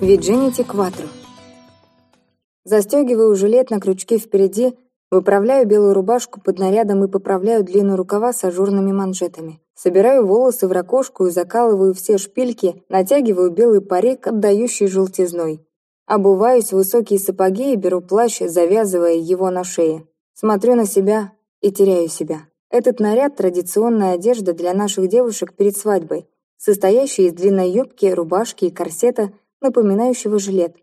Виджинити Кватро. Застегиваю жилет на крючке впереди, выправляю белую рубашку под нарядом и поправляю длину рукава с ажурными манжетами. Собираю волосы в ракушку и закалываю все шпильки, натягиваю белый парик, отдающий желтизной. Обуваюсь в высокие сапоги и беру плащ, завязывая его на шее. Смотрю на себя и теряю себя. Этот наряд – традиционная одежда для наших девушек перед свадьбой, состоящая из длинной юбки, рубашки и корсета, напоминающего жилет.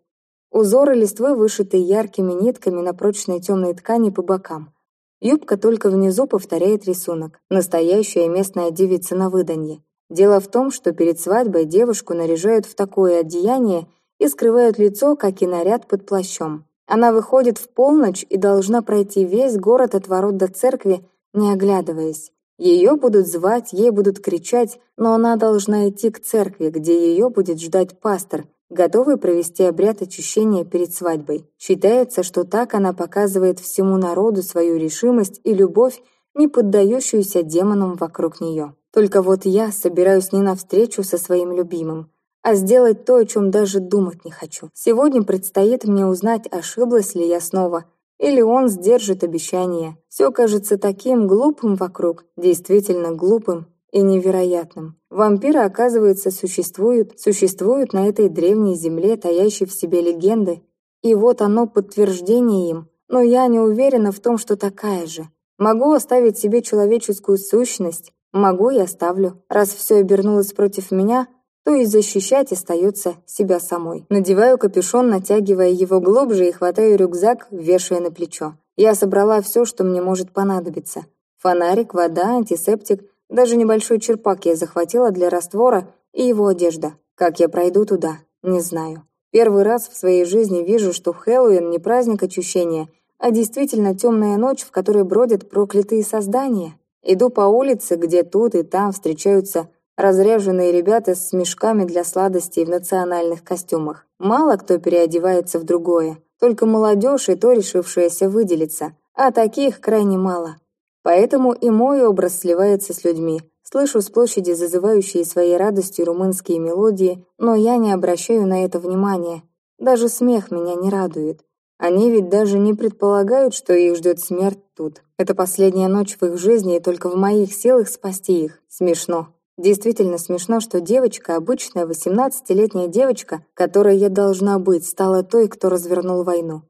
Узоры листвы вышиты яркими нитками на прочной темной ткани по бокам. Юбка только внизу повторяет рисунок. Настоящая местная девица на выданье. Дело в том, что перед свадьбой девушку наряжают в такое одеяние и скрывают лицо, как и наряд под плащом. Она выходит в полночь и должна пройти весь город от ворот до церкви, не оглядываясь. Ее будут звать, ей будут кричать, но она должна идти к церкви, где ее будет ждать пастор, готовый провести обряд очищения перед свадьбой. Считается, что так она показывает всему народу свою решимость и любовь, не поддающуюся демонам вокруг нее. Только вот я собираюсь не на встречу со своим любимым, а сделать то, о чем даже думать не хочу. Сегодня предстоит мне узнать, ошиблась ли я снова, или он сдержит обещание. Все кажется таким глупым вокруг, действительно глупым и невероятным. Вампиры, оказывается, существуют, существуют на этой древней земле, таящей в себе легенды. И вот оно подтверждение им. Но я не уверена в том, что такая же. Могу оставить себе человеческую сущность, могу и оставлю. Раз все обернулось против меня, то и защищать остается себя самой. Надеваю капюшон, натягивая его глубже и хватаю рюкзак, вешая на плечо. Я собрала все, что мне может понадобиться. Фонарик, вода, антисептик, даже небольшой черпак я захватила для раствора и его одежда. Как я пройду туда, не знаю. Первый раз в своей жизни вижу, что Хэллоуин не праздник очищения, а действительно темная ночь, в которой бродят проклятые создания. Иду по улице, где тут и там встречаются разряженные ребята с мешками для сладостей в национальных костюмах. Мало кто переодевается в другое, только молодежь и то решившаяся выделиться, а таких крайне мало. Поэтому и мой образ сливается с людьми. Слышу с площади зазывающие своей радостью румынские мелодии, но я не обращаю на это внимания. Даже смех меня не радует. Они ведь даже не предполагают, что их ждет смерть тут. Это последняя ночь в их жизни, и только в моих силах спасти их. Смешно. Действительно смешно, что девочка, обычная 18-летняя девочка, которой я должна быть, стала той, кто развернул войну.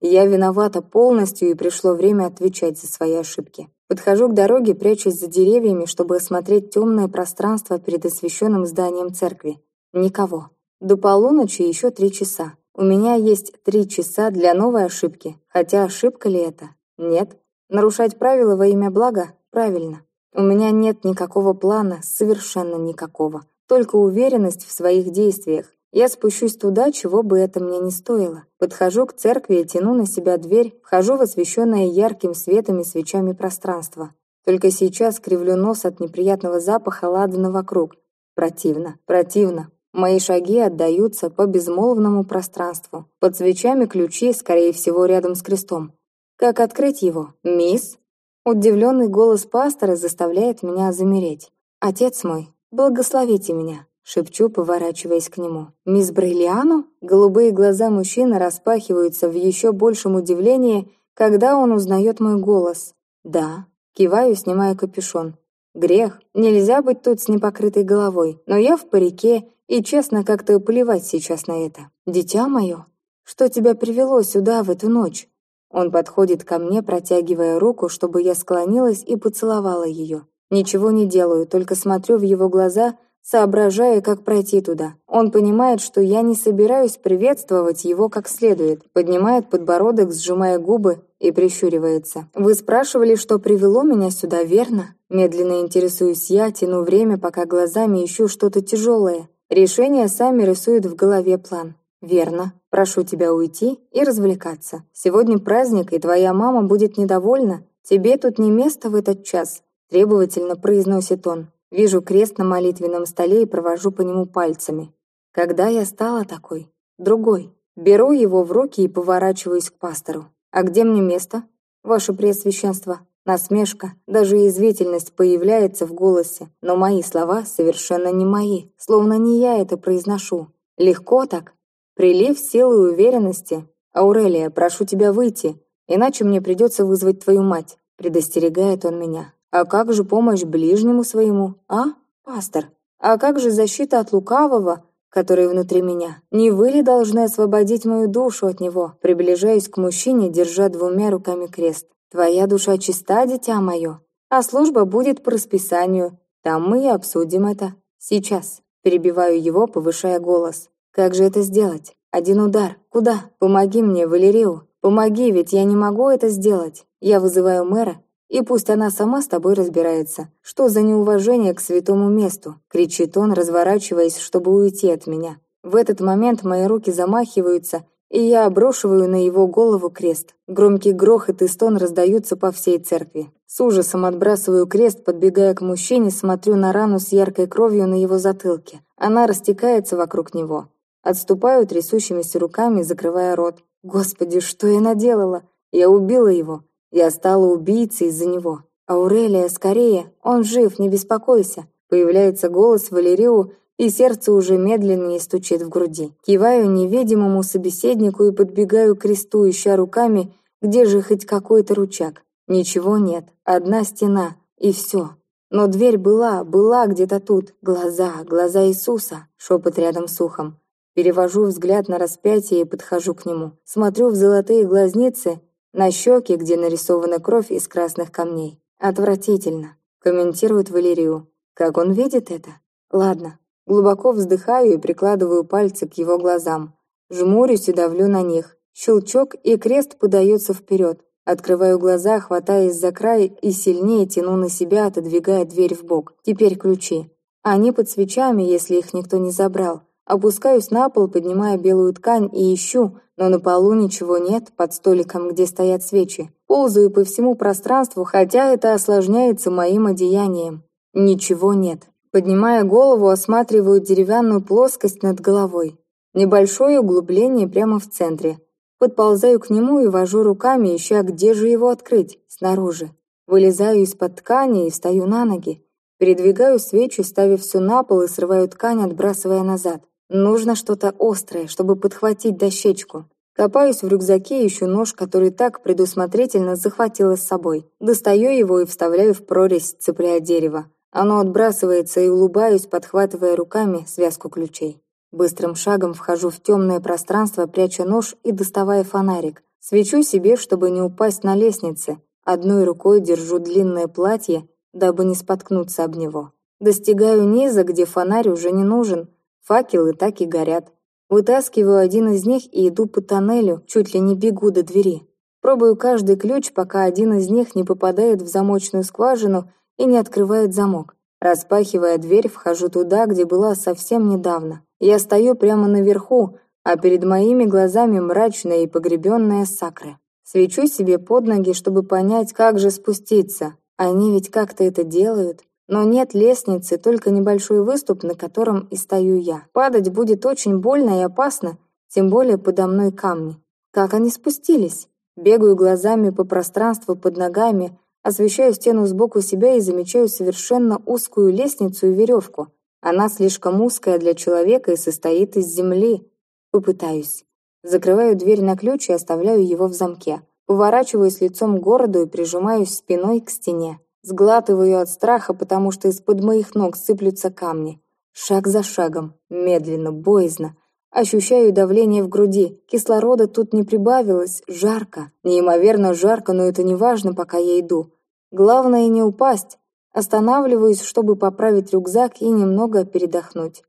Я виновата полностью, и пришло время отвечать за свои ошибки. Подхожу к дороге, прячусь за деревьями, чтобы осмотреть темное пространство перед освещенным зданием церкви. Никого. До полуночи еще три часа. У меня есть три часа для новой ошибки. Хотя ошибка ли это? Нет. Нарушать правила во имя блага? Правильно. У меня нет никакого плана, совершенно никакого. Только уверенность в своих действиях. Я спущусь туда, чего бы это мне не стоило. Подхожу к церкви и тяну на себя дверь, вхожу в освещенное ярким светом и свечами пространство. Только сейчас кривлю нос от неприятного запаха ладана вокруг. Противно, противно. Мои шаги отдаются по безмолвному пространству. Под свечами ключи, скорее всего, рядом с крестом. Как открыть его? Мисс? Удивленный голос пастора заставляет меня замереть. «Отец мой, благословите меня!» Шепчу, поворачиваясь к нему. «Мисс Брейлиану?» Голубые глаза мужчины распахиваются в еще большем удивлении, когда он узнает мой голос. «Да». Киваю, снимая капюшон. «Грех. Нельзя быть тут с непокрытой головой. Но я в парике, и честно как-то плевать сейчас на это. Дитя мое, что тебя привело сюда в эту ночь?» Он подходит ко мне, протягивая руку, чтобы я склонилась и поцеловала ее. Ничего не делаю, только смотрю в его глаза, соображая, как пройти туда. Он понимает, что я не собираюсь приветствовать его как следует, поднимает подбородок, сжимая губы и прищуривается. «Вы спрашивали, что привело меня сюда, верно?» Медленно интересуюсь я, тяну время, пока глазами ищу что-то тяжелое. Решение сами рисуют в голове план. «Верно. Прошу тебя уйти и развлекаться. Сегодня праздник, и твоя мама будет недовольна. Тебе тут не место в этот час», — требовательно произносит он. Вижу крест на молитвенном столе и провожу по нему пальцами. Когда я стала такой? Другой. Беру его в руки и поворачиваюсь к пастору. «А где мне место?» «Ваше Преосвященство». Насмешка, даже язвительность появляется в голосе, но мои слова совершенно не мои, словно не я это произношу. Легко так, Прилив силы и уверенности. «Аурелия, прошу тебя выйти, иначе мне придется вызвать твою мать», предостерегает он меня. «А как же помощь ближнему своему, а, пастор? А как же защита от лукавого, который внутри меня? Не вы ли должны освободить мою душу от него?» Приближаюсь к мужчине, держа двумя руками крест. «Твоя душа чиста, дитя мое, а служба будет по расписанию. Там мы и обсудим это. Сейчас». Перебиваю его, повышая голос. «Как же это сделать? Один удар. Куда? Помоги мне, Валерио. Помоги, ведь я не могу это сделать. Я вызываю мэра, и пусть она сама с тобой разбирается. Что за неуважение к святому месту?» кричит он, разворачиваясь, чтобы уйти от меня. В этот момент мои руки замахиваются, и я оброшиваю на его голову крест. Громкий грохот и стон раздаются по всей церкви. С ужасом отбрасываю крест, подбегая к мужчине, смотрю на рану с яркой кровью на его затылке. Она растекается вокруг него. Отступаю трясущимися руками, закрывая рот. Господи, что я наделала? Я убила его. Я стала убийцей из-за него. Аурелия, скорее, он жив, не беспокойся. Появляется голос Валерио, и сердце уже медленнее стучит в груди. Киваю невидимому собеседнику и подбегаю к кресту, ища руками, где же хоть какой-то ручак. Ничего нет, одна стена, и все. Но дверь была, была где-то тут. Глаза, глаза Иисуса, шепот рядом с ухом. Перевожу взгляд на распятие и подхожу к нему. Смотрю в золотые глазницы, на щеки, где нарисована кровь из красных камней. Отвратительно, комментирует Валерию. Как он видит это? Ладно. Глубоко вздыхаю и прикладываю пальцы к его глазам. Жмурюсь и давлю на них. Щелчок, и крест подается вперед. Открываю глаза, хватаясь за край и сильнее тяну на себя, отодвигая дверь в бок. Теперь ключи. Они под свечами, если их никто не забрал. Опускаюсь на пол, поднимая белую ткань и ищу, но на полу ничего нет, под столиком, где стоят свечи. Ползаю по всему пространству, хотя это осложняется моим одеянием. Ничего нет. Поднимая голову, осматриваю деревянную плоскость над головой. Небольшое углубление прямо в центре. Подползаю к нему и вожу руками, ища, где же его открыть, снаружи. Вылезаю из-под ткани и встаю на ноги. Передвигаю свечи, ставив все на пол и срываю ткань, отбрасывая назад. Нужно что-то острое, чтобы подхватить дощечку. Копаюсь в рюкзаке, ищу нож, который так предусмотрительно захватила с собой. Достаю его и вставляю в прорезь, цепляя дерево. Оно отбрасывается и улыбаюсь, подхватывая руками связку ключей. Быстрым шагом вхожу в темное пространство, пряча нож и доставая фонарик. Свечу себе, чтобы не упасть на лестнице. Одной рукой держу длинное платье, дабы не споткнуться об него. Достигаю низа, где фонарь уже не нужен, Факелы так и горят. Вытаскиваю один из них и иду по тоннелю, чуть ли не бегу до двери. Пробую каждый ключ, пока один из них не попадает в замочную скважину и не открывает замок. Распахивая дверь, вхожу туда, где была совсем недавно. Я стою прямо наверху, а перед моими глазами мрачная и погребенная сакры. Свечу себе под ноги, чтобы понять, как же спуститься. Они ведь как-то это делают. Но нет лестницы, только небольшой выступ, на котором и стою я. Падать будет очень больно и опасно, тем более подо мной камни. Как они спустились? Бегаю глазами по пространству под ногами, освещаю стену сбоку себя и замечаю совершенно узкую лестницу и веревку. Она слишком узкая для человека и состоит из земли. Попытаюсь. Закрываю дверь на ключ и оставляю его в замке. Поворачиваюсь лицом к городу и прижимаюсь спиной к стене. Сглатываю от страха, потому что из-под моих ног сыплются камни. Шаг за шагом, медленно, боязно. Ощущаю давление в груди. Кислорода тут не прибавилось, жарко. Неимоверно жарко, но это не важно, пока я иду. Главное не упасть. Останавливаюсь, чтобы поправить рюкзак и немного передохнуть.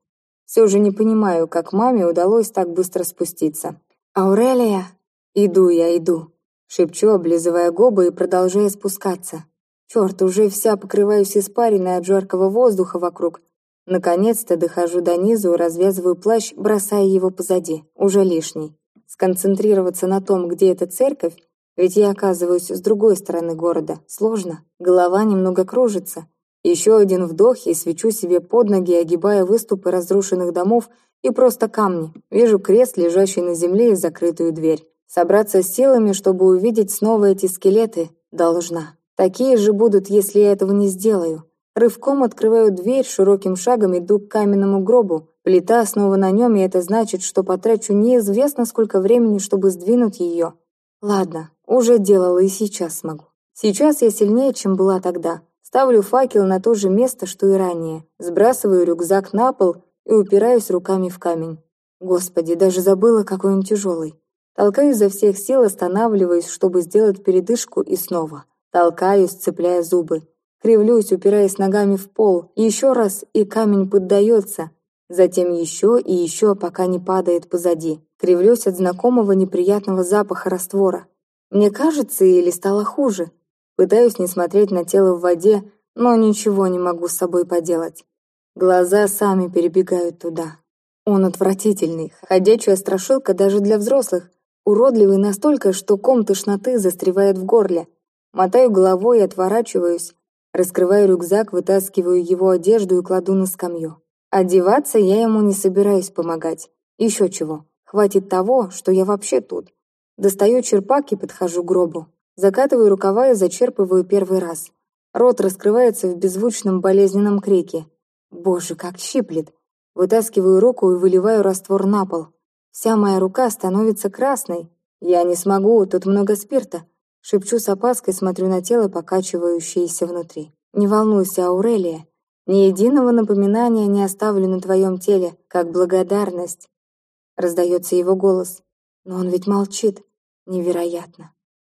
Все же не понимаю, как маме удалось так быстро спуститься. «Аурелия!» «Иду я, иду!» Шепчу, облизывая губы и продолжая спускаться. Черт, уже вся покрываюсь испариной от жаркого воздуха вокруг. Наконец-то дохожу до низу, развязываю плащ, бросая его позади, уже лишний. Сконцентрироваться на том, где эта церковь, ведь я оказываюсь с другой стороны города, сложно. Голова немного кружится. Еще один вдох и свечу себе под ноги, огибая выступы разрушенных домов и просто камни. Вижу крест, лежащий на земле и закрытую дверь. Собраться с силами, чтобы увидеть снова эти скелеты, должна. Такие же будут, если я этого не сделаю. Рывком открываю дверь, широким шагом иду к каменному гробу, Плита снова на нем, и это значит, что потрачу неизвестно сколько времени, чтобы сдвинуть ее. Ладно, уже делала и сейчас смогу. Сейчас я сильнее, чем была тогда. Ставлю факел на то же место, что и ранее. Сбрасываю рюкзак на пол и упираюсь руками в камень. Господи, даже забыла, какой он тяжелый. Толкаю изо всех сил, останавливаюсь, чтобы сделать передышку, и снова. Толкаюсь, цепляя зубы. Кривлюсь, упираясь ногами в пол. Еще раз, и камень поддается. Затем еще и еще, пока не падает позади. Кривлюсь от знакомого неприятного запаха раствора. Мне кажется, или стало хуже? Пытаюсь не смотреть на тело в воде, но ничего не могу с собой поделать. Глаза сами перебегают туда. Он отвратительный, ходячая страшилка даже для взрослых. Уродливый настолько, что ком тошноты застревает в горле. Мотаю головой и отворачиваюсь. Раскрываю рюкзак, вытаскиваю его одежду и кладу на скамью. Одеваться я ему не собираюсь помогать. Еще чего. Хватит того, что я вообще тут. Достаю черпак и подхожу к гробу. Закатываю рукава и зачерпываю первый раз. Рот раскрывается в беззвучном болезненном крике. Боже, как щиплет. Вытаскиваю руку и выливаю раствор на пол. Вся моя рука становится красной. Я не смогу, тут много спирта. Шепчу с опаской, смотрю на тело, покачивающееся внутри. Не волнуйся, Аурелия. Ни единого напоминания не оставлю на твоем теле, как благодарность. Раздается его голос. Но он ведь молчит. Невероятно.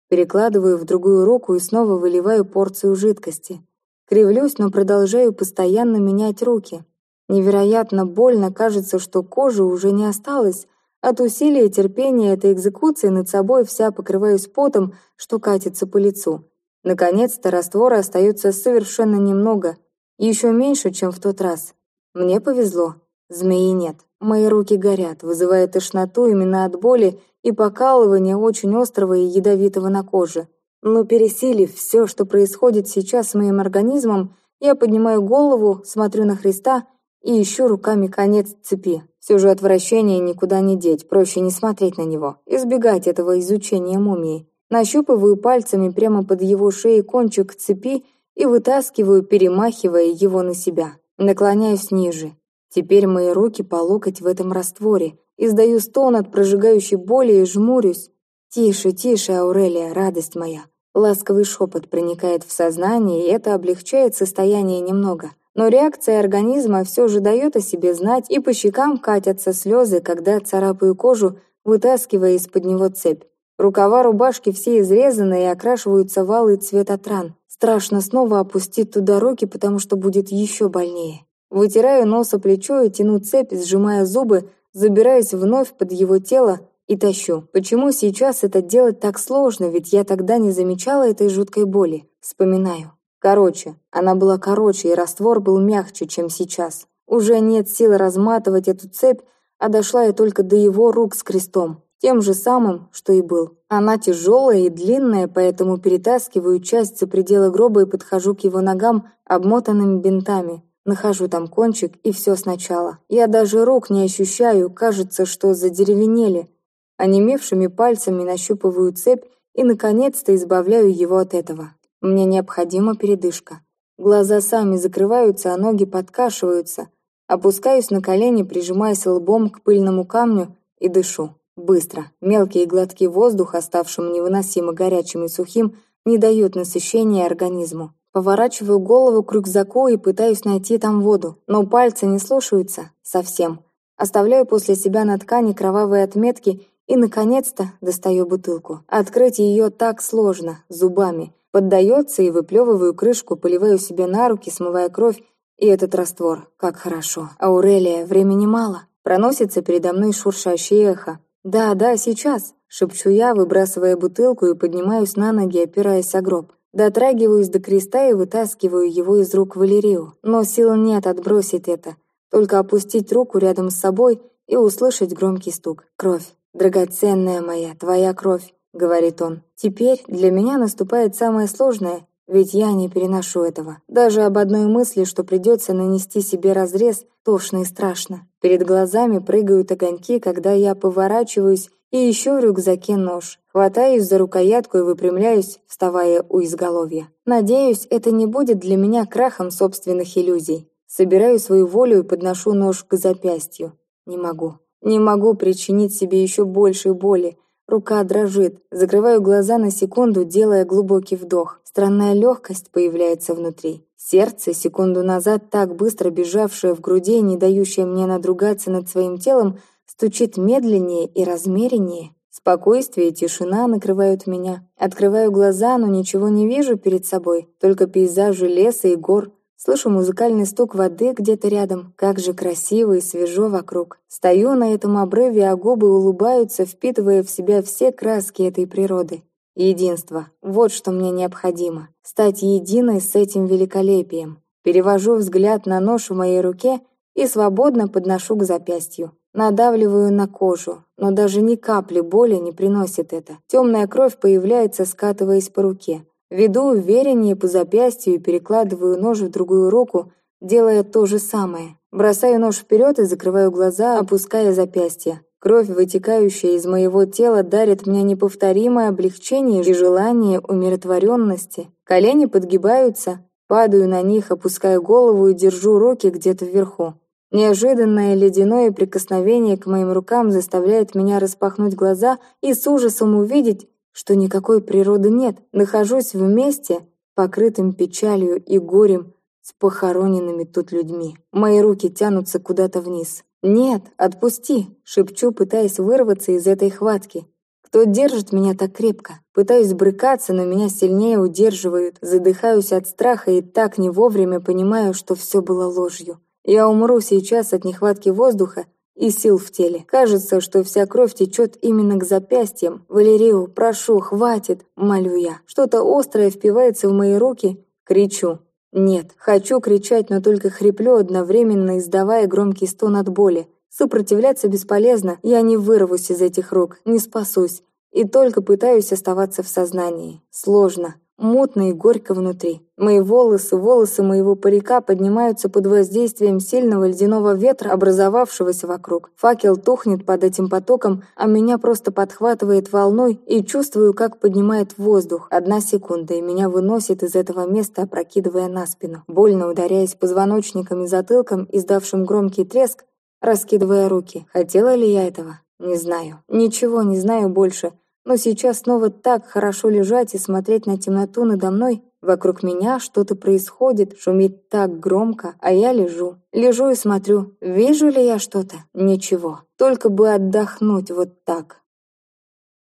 Перекладываю в другую руку и снова выливаю порцию жидкости. Кривлюсь, но продолжаю постоянно менять руки. Невероятно больно, кажется, что кожи уже не осталось. От усилия и терпения этой экзекуции над собой вся покрываюсь потом, что катится по лицу. Наконец-то раствора остается совершенно немного — еще меньше, чем в тот раз. Мне повезло. Змеи нет. Мои руки горят, вызывая тошноту именно от боли и покалывания очень острого и ядовитого на коже. Но пересилив все, что происходит сейчас с моим организмом, я поднимаю голову, смотрю на Христа и ищу руками конец цепи. Все же отвращение никуда не деть, проще не смотреть на него, избегать этого изучения мумии. Нащупываю пальцами прямо под его шеей кончик цепи и вытаскиваю, перемахивая его на себя. Наклоняюсь ниже. Теперь мои руки по локоть в этом растворе. Издаю стон от прожигающей боли и жмурюсь. «Тише, тише, Аурелия, радость моя!» Ласковый шепот проникает в сознание, и это облегчает состояние немного. Но реакция организма все же дает о себе знать, и по щекам катятся слезы, когда царапаю кожу, вытаскивая из-под него цепь. Рукава рубашки все изрезаны и окрашиваются в алый цвет от. Страшно снова опустить туда руки, потому что будет еще больнее. Вытираю нос о плечо и тяну цепь, сжимая зубы, забираюсь вновь под его тело и тащу. Почему сейчас это делать так сложно, ведь я тогда не замечала этой жуткой боли. Вспоминаю. Короче, она была короче, и раствор был мягче, чем сейчас. Уже нет сил разматывать эту цепь, а дошла я только до его рук с крестом. Тем же самым, что и был. Она тяжелая и длинная, поэтому перетаскиваю часть за пределы гроба и подхожу к его ногам, обмотанными бинтами. Нахожу там кончик, и все сначала. Я даже рук не ощущаю, кажется, что задеревенели. Онемевшими пальцами нащупываю цепь и, наконец-то, избавляю его от этого. Мне необходима передышка. Глаза сами закрываются, а ноги подкашиваются. Опускаюсь на колени, прижимаясь лбом к пыльному камню и дышу. Быстро. Мелкие глотки воздуха, ставшим невыносимо горячим и сухим, не дают насыщения организму. Поворачиваю голову к рюкзаку и пытаюсь найти там воду, но пальцы не слушаются совсем. Оставляю после себя на ткани кровавые отметки и, наконец-то, достаю бутылку. Открыть ее так сложно, зубами. Поддается и выплевываю крышку, поливаю себе на руки, смывая кровь, и этот раствор. Как хорошо. Аурелия, времени мало. Проносится передо мной шуршащее эхо. «Да, да, сейчас», — шепчу я, выбрасывая бутылку и поднимаюсь на ноги, опираясь о гроб. Дотрагиваюсь до креста и вытаскиваю его из рук Валерию. Но сил нет отбросить это. Только опустить руку рядом с собой и услышать громкий стук. «Кровь, драгоценная моя, твоя кровь», — говорит он. «Теперь для меня наступает самое сложное, ведь я не переношу этого. Даже об одной мысли, что придется нанести себе разрез, тошно и страшно. Перед глазами прыгают огоньки, когда я поворачиваюсь и ищу в рюкзаке нож. Хватаюсь за рукоятку и выпрямляюсь, вставая у изголовья. Надеюсь, это не будет для меня крахом собственных иллюзий. Собираю свою волю и подношу нож к запястью. Не могу. Не могу причинить себе еще большей боли. Рука дрожит. Закрываю глаза на секунду, делая глубокий вдох. Странная легкость появляется внутри. Сердце, секунду назад так быстро бежавшее в груди не дающее мне надругаться над своим телом, стучит медленнее и размереннее. Спокойствие и тишина накрывают меня. Открываю глаза, но ничего не вижу перед собой, только пейзажи леса и гор. Слышу музыкальный стук воды где-то рядом. Как же красиво и свежо вокруг. Стою на этом обрыве, а губы улыбаются, впитывая в себя все краски этой природы. Единство. Вот что мне необходимо. Стать единой с этим великолепием. Перевожу взгляд на нож в моей руке и свободно подношу к запястью. Надавливаю на кожу, но даже ни капли боли не приносит это. Темная кровь появляется, скатываясь по руке. Веду увереннее по запястью и перекладываю нож в другую руку, делая то же самое. Бросаю нож вперед и закрываю глаза, опуская запястье. Кровь, вытекающая из моего тела, дарит мне неповторимое облегчение и желание умиротворенности. Колени подгибаются, падаю на них, опускаю голову и держу руки где-то вверху. Неожиданное ледяное прикосновение к моим рукам заставляет меня распахнуть глаза и с ужасом увидеть, что никакой природы нет. Нахожусь в месте, покрытым печалью и горем, с похороненными тут людьми. Мои руки тянутся куда-то вниз. «Нет, отпусти!» — шепчу, пытаясь вырваться из этой хватки. Кто держит меня так крепко? Пытаюсь брыкаться, но меня сильнее удерживают. Задыхаюсь от страха и так не вовремя понимаю, что все было ложью. Я умру сейчас от нехватки воздуха и сил в теле. Кажется, что вся кровь течет именно к запястьям. «Валерию, прошу, хватит!» — молю я. Что-то острое впивается в мои руки. Кричу. Нет, хочу кричать, но только хриплю, одновременно издавая громкий стон от боли. Сопротивляться бесполезно, я не вырвусь из этих рук, не спасусь. И только пытаюсь оставаться в сознании. Сложно мутно и горько внутри. Мои волосы, волосы моего парика поднимаются под воздействием сильного ледяного ветра, образовавшегося вокруг. Факел тухнет под этим потоком, а меня просто подхватывает волной и чувствую, как поднимает воздух. Одна секунда, и меня выносит из этого места, опрокидывая на спину. Больно ударяясь позвоночником и затылком, издавшим громкий треск, раскидывая руки. Хотела ли я этого? Не знаю. Ничего не знаю больше. Но сейчас снова так хорошо лежать и смотреть на темноту надо мной. Вокруг меня что-то происходит, шумит так громко, а я лежу. Лежу и смотрю. Вижу ли я что-то? Ничего. Только бы отдохнуть вот так.